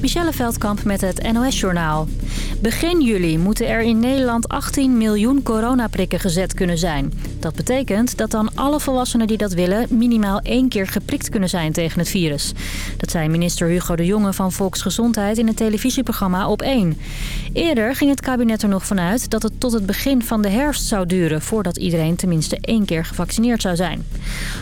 Michelle Veldkamp met het NOS-journaal. Begin juli moeten er in Nederland 18 miljoen coronaprikken gezet kunnen zijn. Dat betekent dat dan alle volwassenen die dat willen... minimaal één keer geprikt kunnen zijn tegen het virus. Dat zei minister Hugo de Jonge van Volksgezondheid in het televisieprogramma Op 1. Eerder ging het kabinet er nog vanuit dat het tot het begin van de herfst zou duren... voordat iedereen tenminste één keer gevaccineerd zou zijn.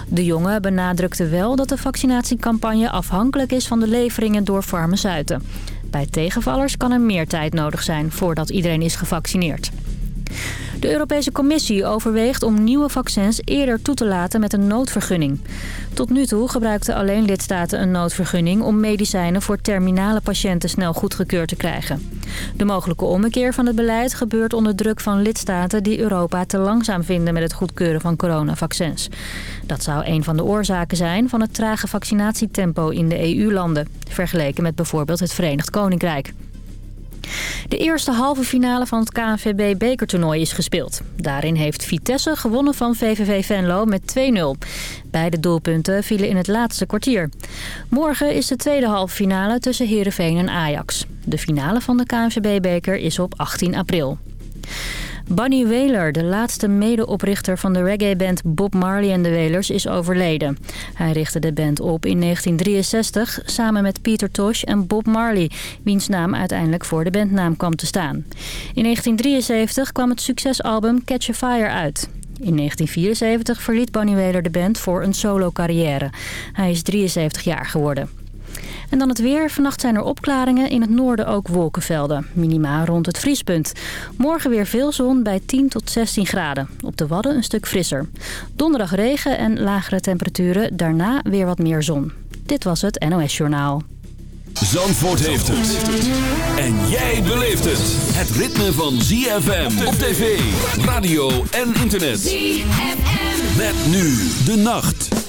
De Jonge benadrukte wel dat de vaccinatiecampagne afhankelijk is van de leveringen door farmaceuten. Bij tegenvallers kan er meer tijd nodig zijn voordat iedereen is gevaccineerd. De Europese Commissie overweegt om nieuwe vaccins eerder toe te laten met een noodvergunning. Tot nu toe gebruikten alleen lidstaten een noodvergunning om medicijnen voor terminale patiënten snel goedgekeurd te krijgen. De mogelijke ommekeer van het beleid gebeurt onder druk van lidstaten die Europa te langzaam vinden met het goedkeuren van coronavaccins. Dat zou een van de oorzaken zijn van het trage vaccinatietempo in de EU-landen, vergeleken met bijvoorbeeld het Verenigd Koninkrijk. De eerste halve finale van het KNVB-bekertoernooi is gespeeld. Daarin heeft Vitesse gewonnen van VVV Venlo met 2-0. Beide doelpunten vielen in het laatste kwartier. Morgen is de tweede halve finale tussen Heerenveen en Ajax. De finale van de KNVB-beker is op 18 april. Bunny Wailer, de laatste medeoprichter van de reggae-band Bob Marley en de Wailers, is overleden. Hij richtte de band op in 1963 samen met Peter Tosh en Bob Marley, wiens naam uiteindelijk voor de bandnaam kwam te staan. In 1973 kwam het succesalbum Catch a Fire uit. In 1974 verliet Bunny Wailer de band voor een solo-carrière. Hij is 73 jaar geworden. En dan het weer. Vannacht zijn er opklaringen. In het noorden ook wolkenvelden. Minima rond het vriespunt. Morgen weer veel zon bij 10 tot 16 graden. Op de Wadden een stuk frisser. Donderdag regen en lagere temperaturen. Daarna weer wat meer zon. Dit was het NOS Journaal. Zandvoort heeft het. En jij beleeft het. Het ritme van ZFM op tv, radio en internet. ZFM. Met nu de nacht.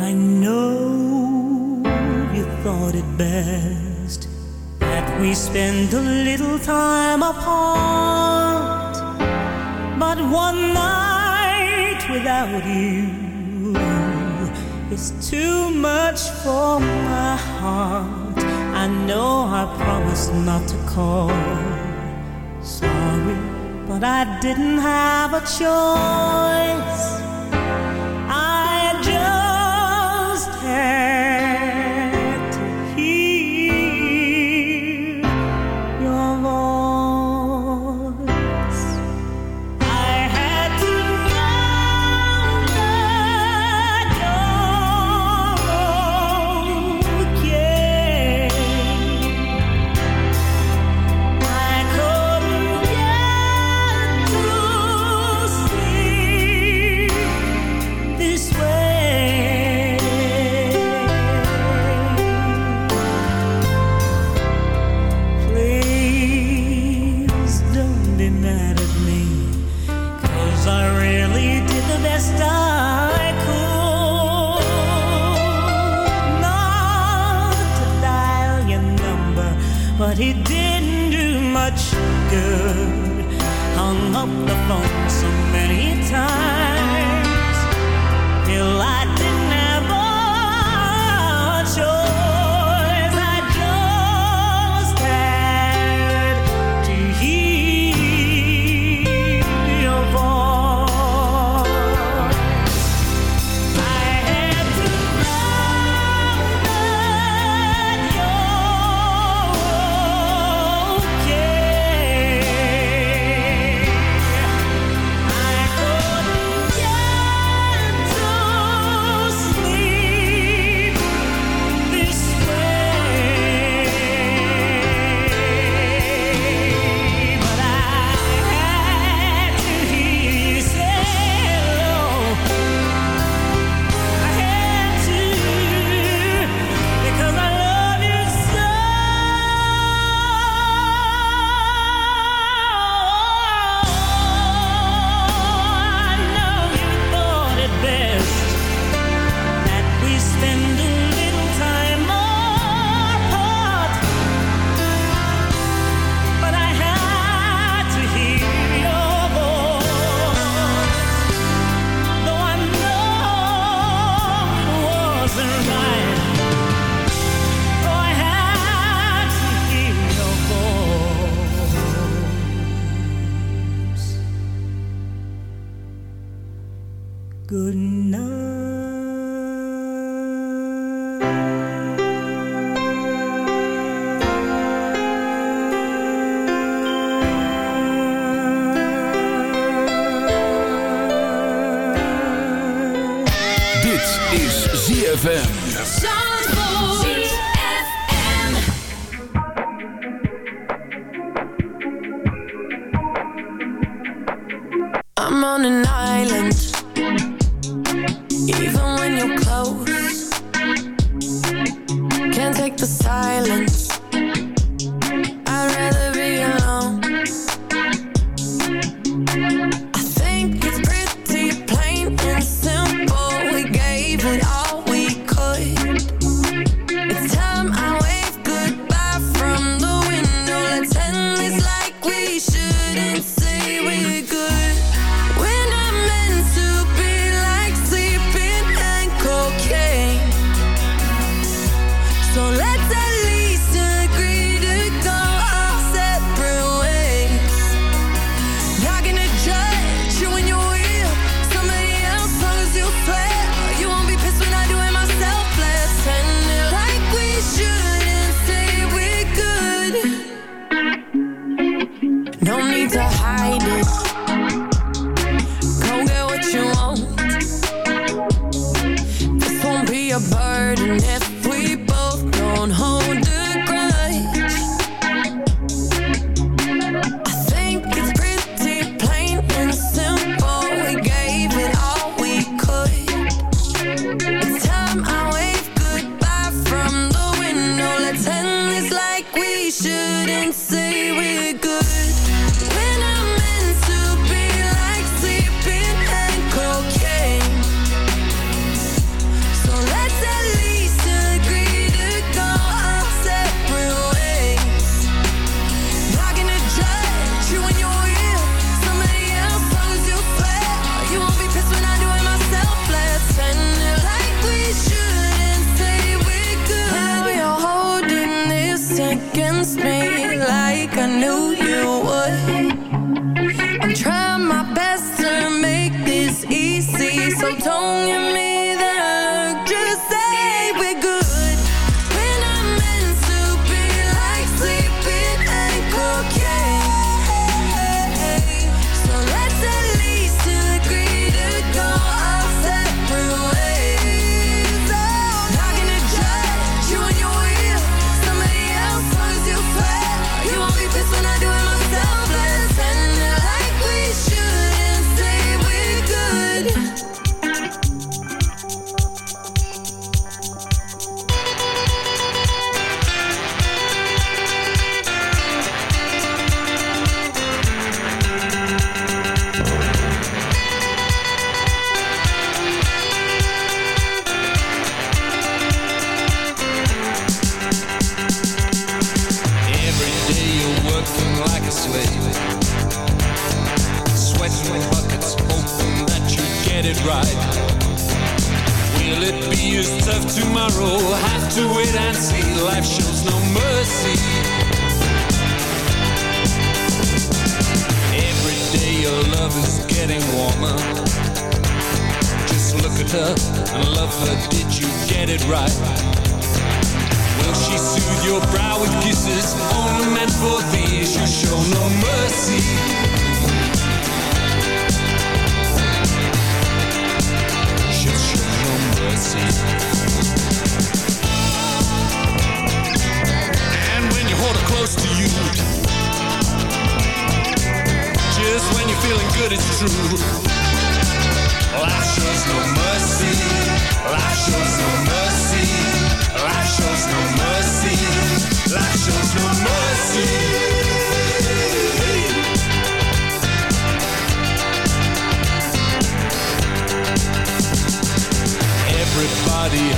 I know you thought it best that we spend a little time apart, but one night without you is too much for my heart. I know I promised not to call. Sorry, but I didn't have a choice.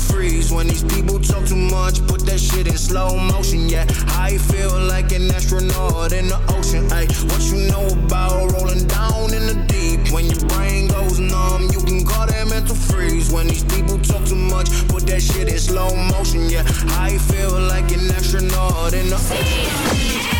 freeze. When these people talk too much, put that shit in slow motion. Yeah, I feel like an astronaut in the ocean. Ay, what you know about rolling down in the deep? When your brain goes numb, you can call that mental freeze. When these people talk too much, put that shit in slow motion. Yeah, I feel like an astronaut in the ocean.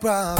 problem.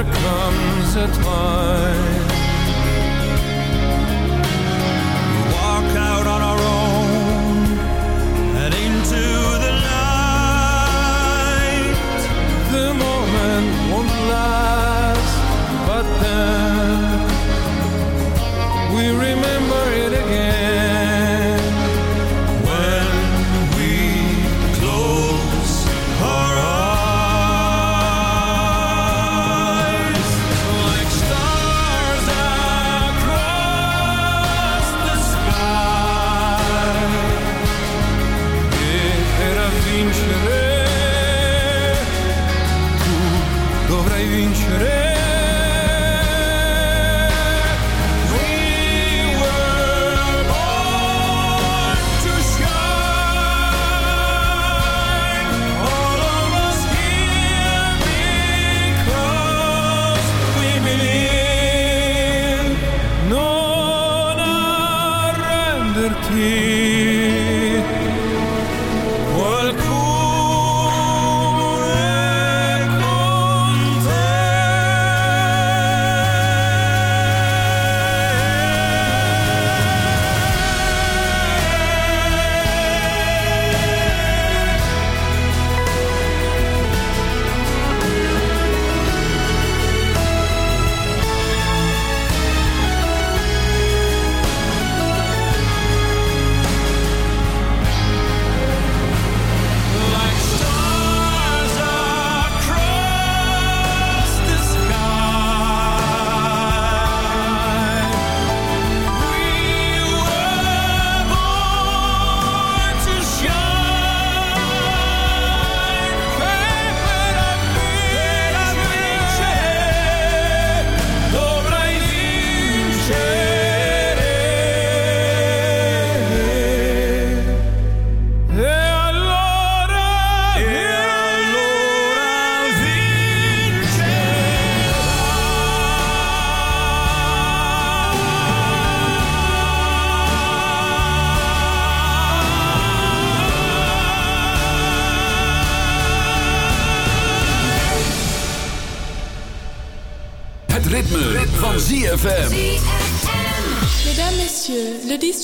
comes a time.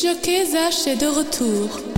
Monsieur Kezache est de retour.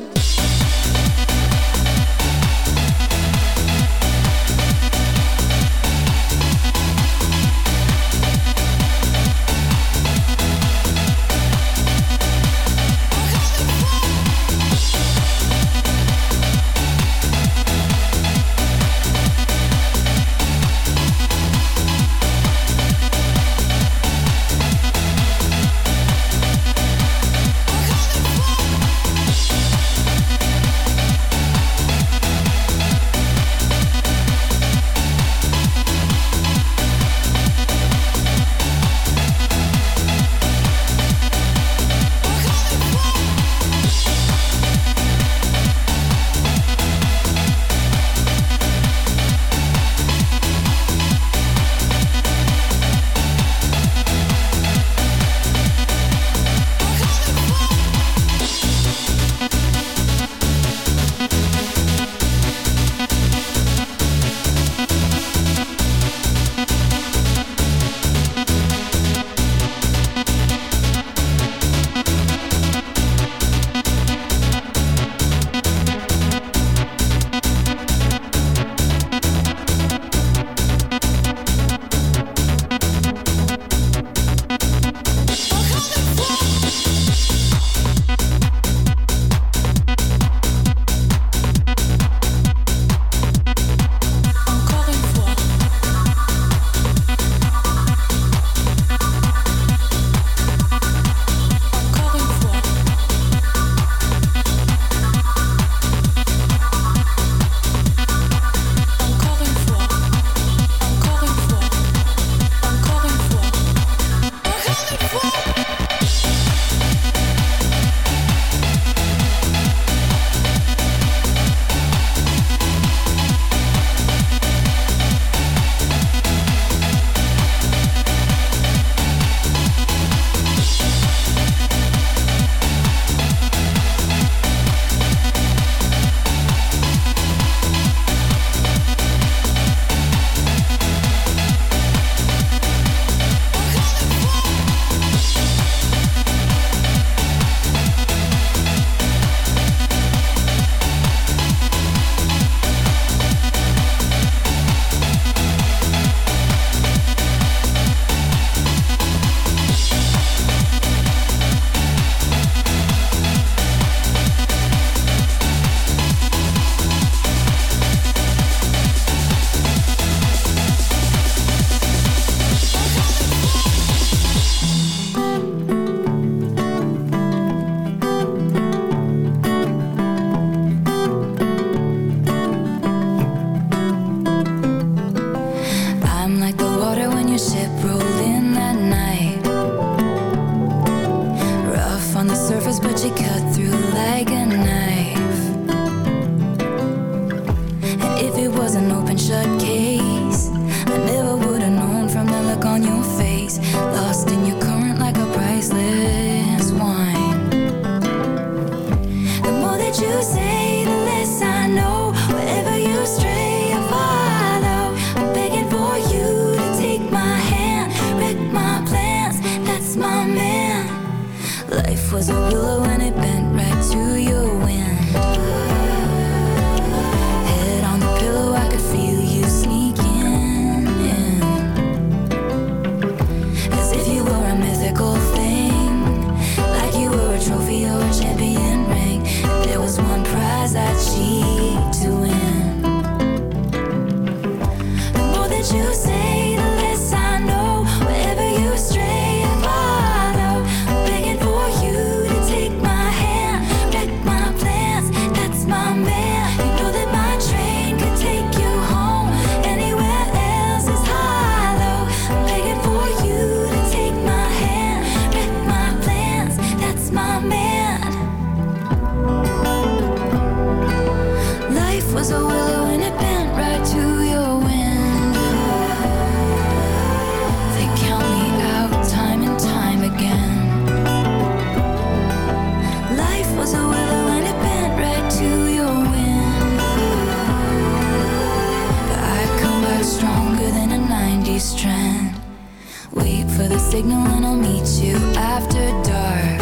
signal and I'll meet you after dark.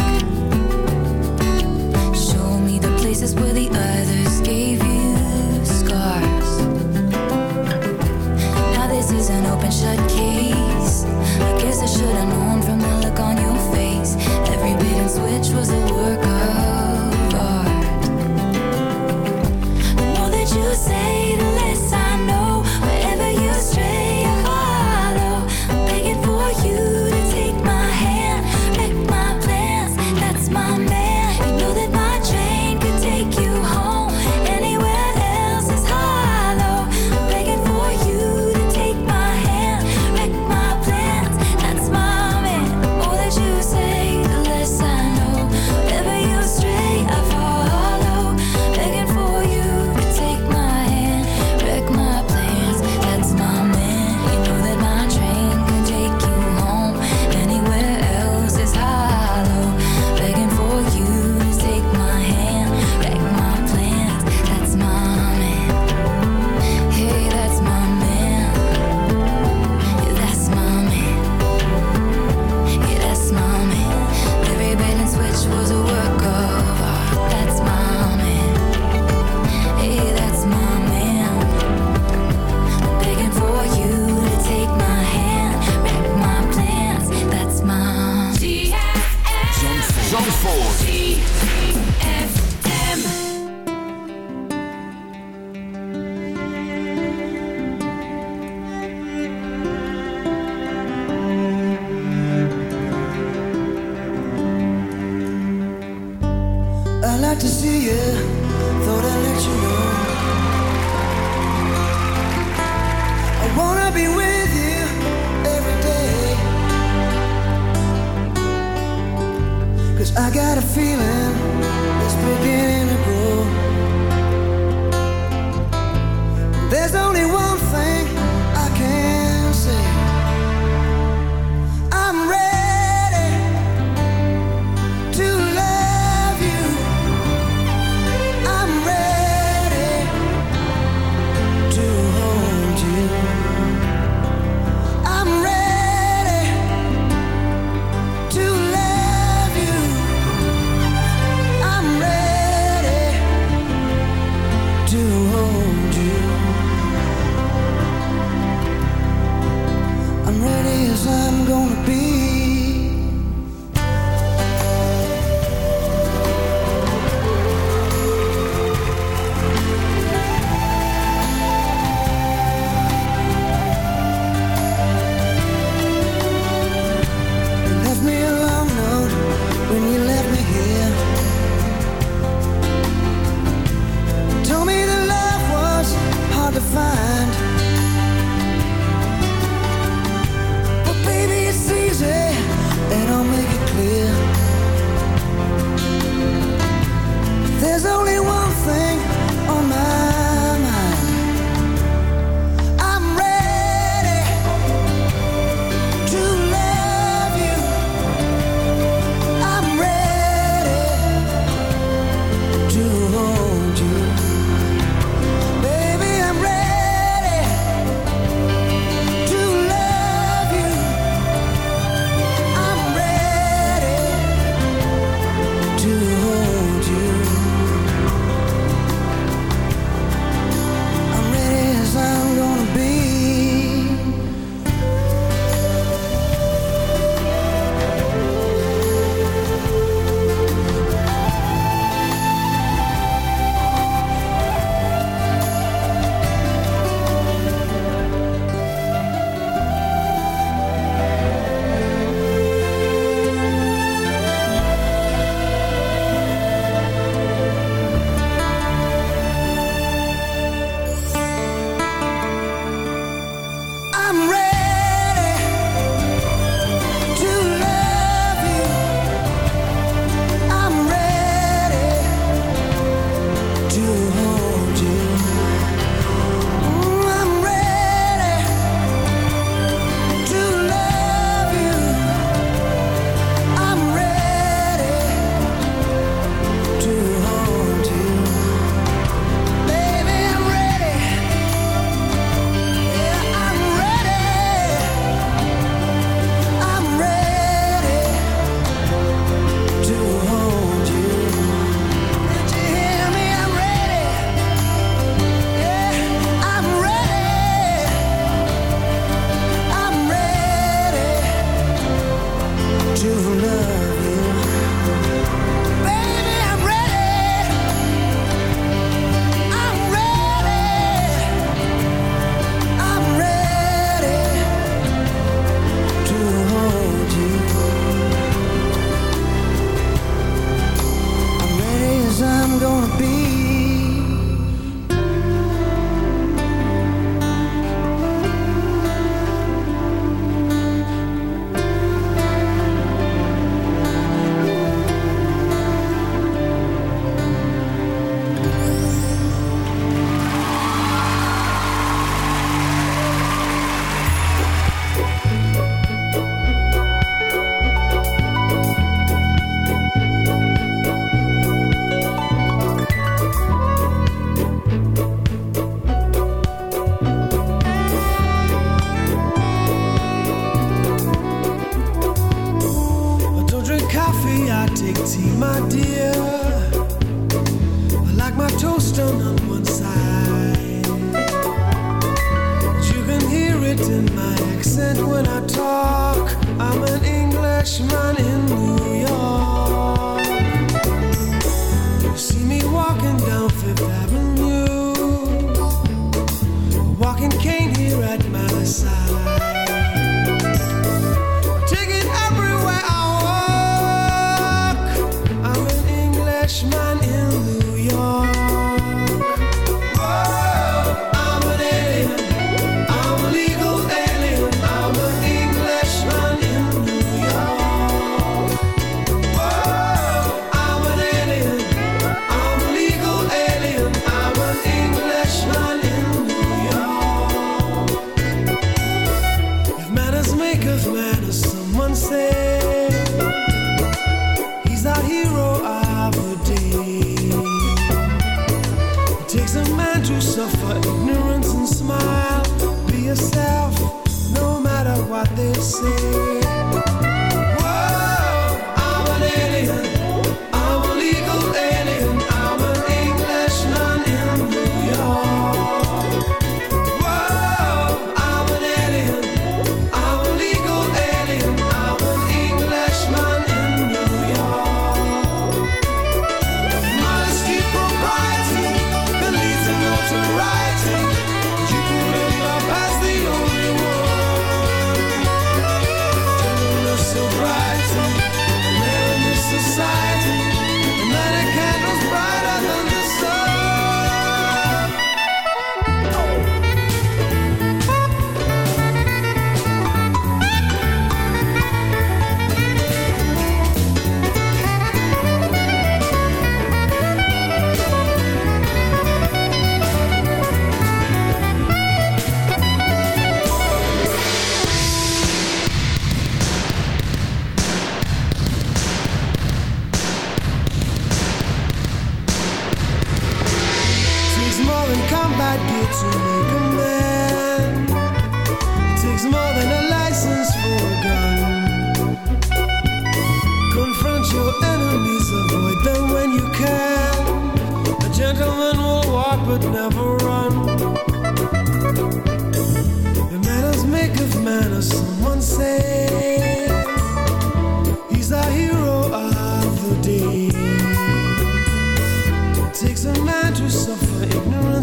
Show me the places where the earth.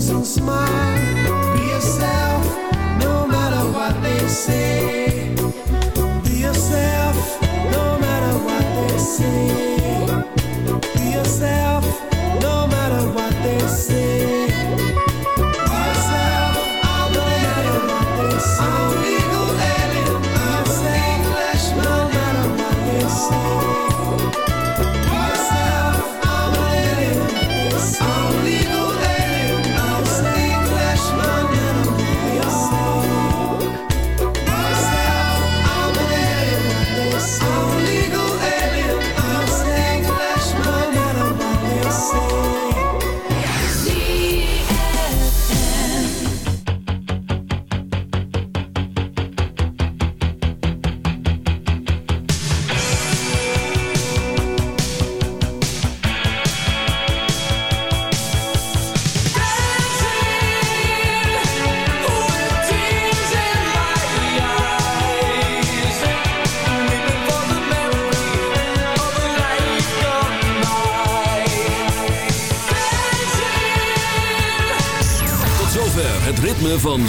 so smart. Be yourself, no matter what they say. Be yourself, no matter what they say. Be yourself.